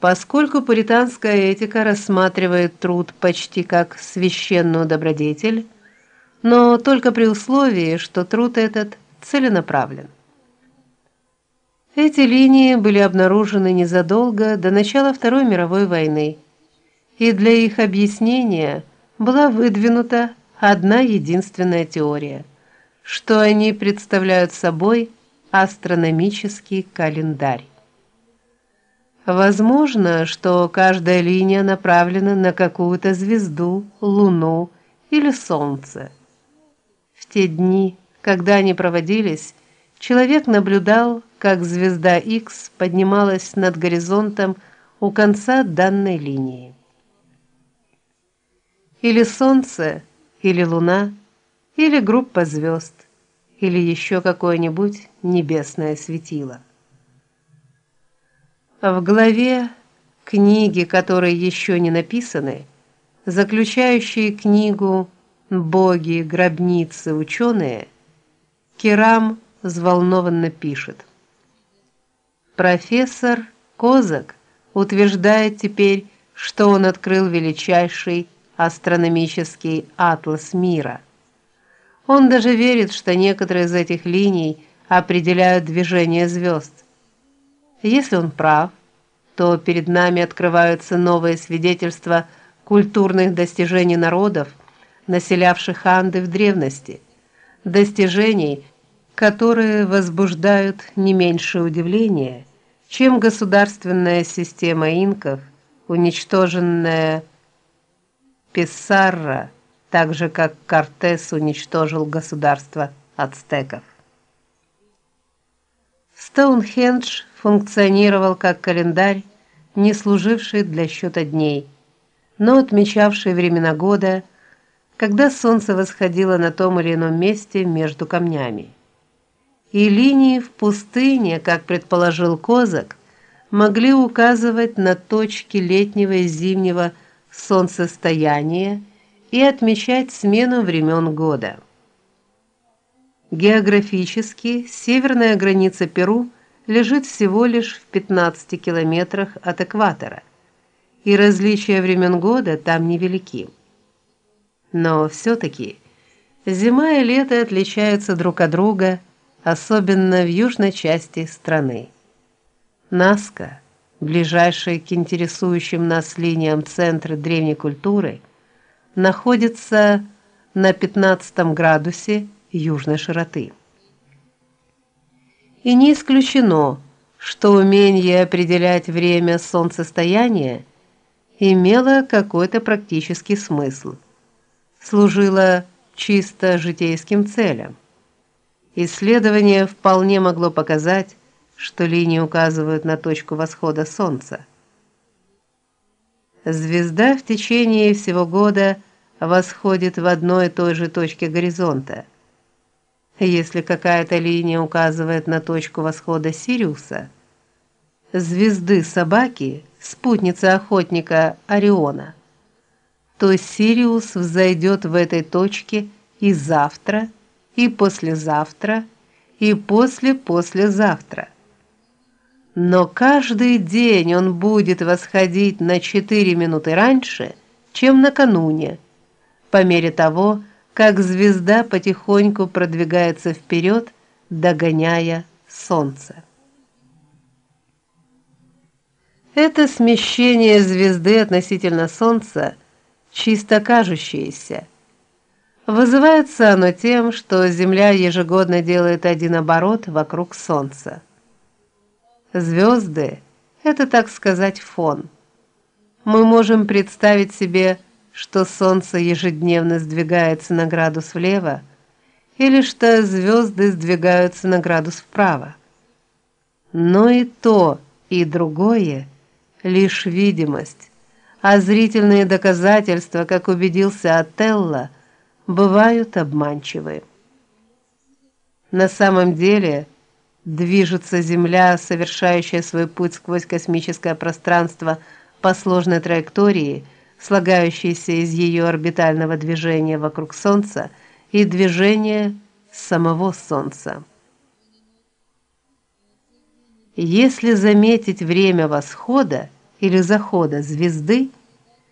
Поскольку пуританская этика рассматривает труд почти как священную добродетель, но только при условии, что труд этот целенаправлен. Эти линии были обнаружены незадолго до начала Второй мировой войны, и для их объяснения была выдвинута одна единственная теория, что они представляют собой астрономический календарь. Возможно, что каждая линия направлена на какую-то звезду, луну или солнце. В те дни, когда они проводились, человек наблюдал, как звезда X поднималась над горизонтом у конца данной линии. Или солнце, или луна, или группа звезд, или еще какое-нибудь небесное светило. В главе книги, которые еще не написаны, заключающей книгу Боги, гробницы, ученые, Керам взволнованно пишет: Профессор Козак утверждает теперь, что он открыл величайший астрономический атлас мира. Он даже верит, что некоторые из этих линий определяют движение звезд. Если он прав, то перед нами открываются новые свидетельства культурных достижений народов, населявших Анды в древности, достижений, которые возбуждают не меньшее удивление, чем государственная система инков, уничтоженная Писарра, так же как Кортес уничтожил государство ацтеков. Стоунхендж функционировал как календарь, не служивший для счета дней, но отмечавший времена года, когда солнце восходило на том или ином месте между камнями. И линии в пустыне, как предположил Козак, могли указывать на точки летнего и зимнего солнцестояния и отмечать смену времен года. Географически северная граница Перу лежит всего лишь в 15 километрах от экватора, и различия времен года там невелики. Но все таки зима и лето отличаются друг от друга, особенно в южной части страны. Наска, ближайшая к интересующим нас линиям центра древней культуры, находится на 15 градусе южной широты. И не исключено, что умение определять время солнцестояния имело какой-то практический смысл, служило чисто житейским целям. Исследование вполне могло показать, что линии указывают на точку восхода солнца. Звезда в течение всего года восходит в одной и той же точке горизонта. Если какая-то линия указывает на точку восхода Сириуса, звезды собаки, спутницы охотника Ориона, то Сириус взойдет в этой точке и завтра, и послезавтра, и после-послезавтра. Но каждый день он будет восходить на 4 минуты раньше, чем накануне, по мере того, как звезда потихоньку продвигается вперед, догоняя солнце. Это смещение звезды относительно солнца чисто кажущееся. Вызывается оно тем, что Земля ежегодно делает один оборот вокруг солнца. Звезды — это, так сказать, фон. Мы можем представить себе что солнце ежедневно сдвигается на градус влево, или что звезды сдвигаются на градус вправо. Но и то, и другое лишь видимость, а зрительные доказательства, как убедился Отелло, бывают обманчивы. На самом деле, движется Земля, совершающая свой путь сквозь космическое пространство по сложной траектории – слагающийся из ее орбитального движения вокруг солнца и движения самого солнца. Если заметить время восхода или захода звезды